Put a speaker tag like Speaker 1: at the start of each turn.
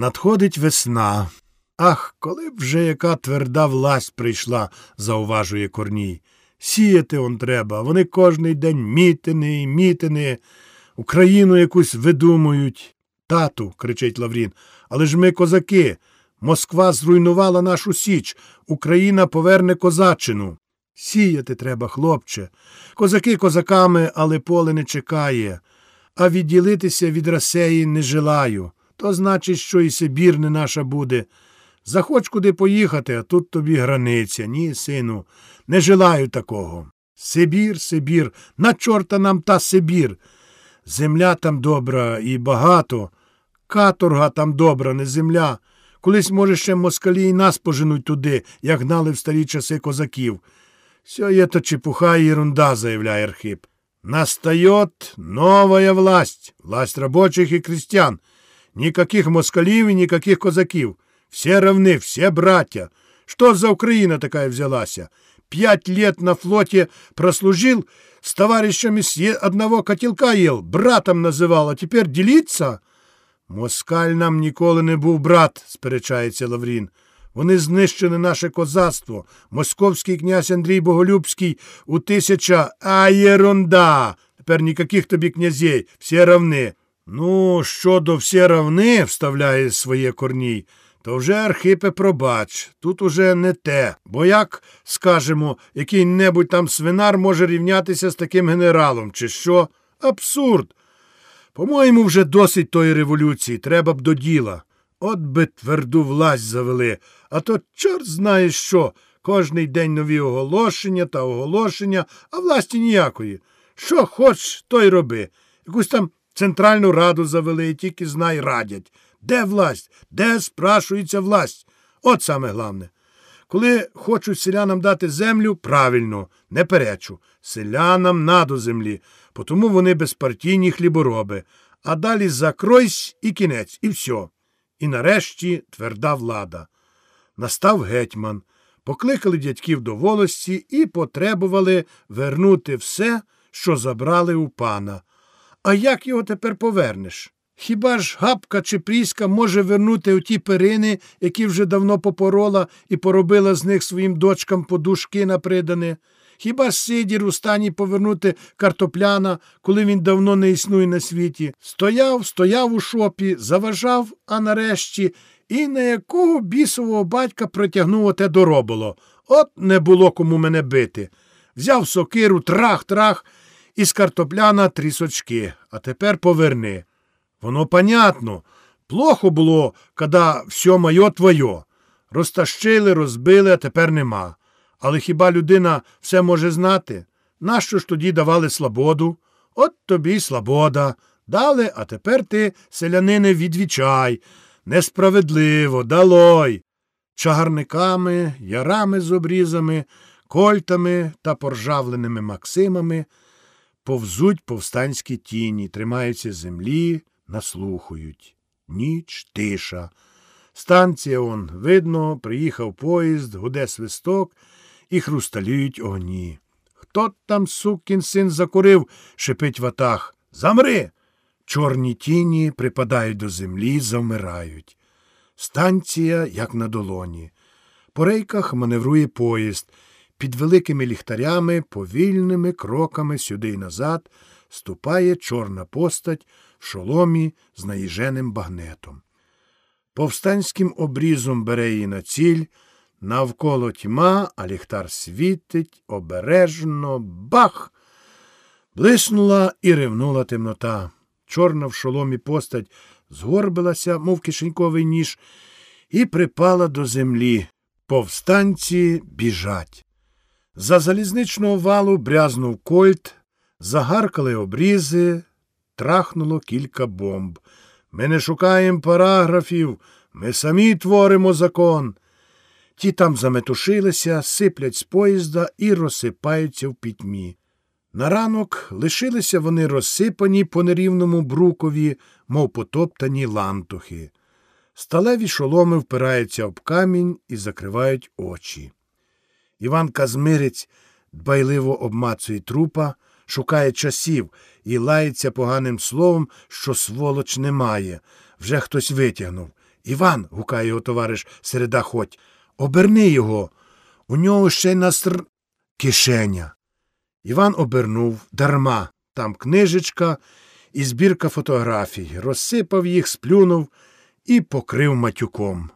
Speaker 1: Надходить весна. Ах, коли б вже яка тверда власть прийшла, зауважує Корній. Сіяти он треба. Вони кожний день мітини і мітини, Україну якусь видумують. Тату, кричить Лаврін, але ж ми козаки. Москва зруйнувала нашу Січ, Україна поверне козачину. Сіяти треба, хлопче. Козаки козаками, але поле не чекає. А відділитися від Расеї не желаю. То значить, що і Сибір не наша буде. Захоч куди поїхати, а тут тобі границя. Ні, сину, не желаю такого. Сибір, Сибір, на чорта нам та Сибір. Земля там добра і багато. Каторга там добра, не земля. Колись, може, ще москалі і нас поженуть туди, як гнали в старі часи козаків. Все є то чепуха і ерунда, заявляє Архип. Настает новая власть, власть рабочих и крестьян. Никаких москалів и никаких козаків. Все равны, все братья. Что за Украина такая взялася? Пять лет на флоте прослужил, с товарищами с одного котелка ел, братом называл, а теперь делиться? Москаль нам ніколи не був брат, сперечається Лаврін. Вони знищили наше козацтво. Московський князь Андрій Боголюбський у тисяча. А єрунда. Тепер ніяких тобі князей, всі равни. Ну, щодо всі равни, вставляє своє корній, то вже Архипе пробач, тут уже не те. Бо як, скажемо, який-небудь там свинар може рівнятися з таким генералом, чи що? Абсурд. По-моєму, вже досить тої революції, треба б до діла. От би тверду власть завели, а то чорт знає що. Кожний день нові оголошення та оголошення, а власті ніякої. Що хоч, то й роби. Якусь там центральну раду завели і тільки знай радять. Де власть? Де спрашується власть? От саме головне. Коли хочуть селянам дати землю, правильно, не перечу. Селянам надо землі, тому вони безпартійні хлібороби. А далі закройсь і кінець, і все. І нарешті тверда влада. Настав гетьман, покликали дядьків до волості і потребували вернути все, що забрали у пана. А як його тепер повернеш? Хіба ж гапка чи пріска може вернути оті перини, які вже давно попорола і поробила з них своїм дочкам подушки напридане? Хіба ж Сидір у стані повернути картопляна, коли він давно не існує на світі? Стояв, стояв у шопі, заважав, а нарешті, і на якого бісового батька протягнув оте доробило. От не було кому мене бити. Взяв сокиру, трах-трах, і з картопляна трісочки, а тепер поверни. Воно понятно. Плохо було, коли все моє твоє. Розтащили, розбили, а тепер нема. Але хіба людина все може знати? Нащо ж тоді давали слободу? От тобі й слобода. Дали, а тепер ти, селянине, відвічай. Несправедливо, далой. Чагарниками, ярами з обрізами, кольтами та поржавленими максимами повзуть повстанські тіні, тримаються землі, наслухають. Ніч, тиша. Станція он, видно, приїхав поїзд, гуде свисток і хрусталюють огні. Хто там, сукін син, закурив, шипить ватах. Замри. Чорні тіні припадають до землі, завмирають. Станція, як на долоні. По рейках маневрує поїзд. Під великими ліхтарями, повільними кроками сюди й назад ступає чорна постать в шоломі з наїженим багнетом. Повстанським обрізом бере її на ціль. Навколо тьма, а ліхтар світить, обережно, бах! Блиснула і ривнула темнота. Чорна в шоломі постать згорбилася, мов кишеньковий ніж, і припала до землі. Повстанці біжать. За залізничного валу брязнув кольт, загаркали обрізи, трахнуло кілька бомб. Ми не шукаємо параграфів, ми самі творимо закон. Ті там заметушилися, сиплять з поїзда і розсипаються в пітьмі. На ранок лишилися вони розсипані по нерівному брукові, мов потоптані лантухи. Сталеві шоломи впираються об камінь і закривають очі. Іван Казмирець дбайливо обмацує трупа, шукає часів і лається поганим словом, що сволоч немає. Вже хтось витягнув. Іван, гукає його товариш Середа Ходь, оберни його. У нього ще настр... кишеня. Іван обернув дарма. Там книжечка і збірка фотографій. Розсипав їх, сплюнув і покрив матюком.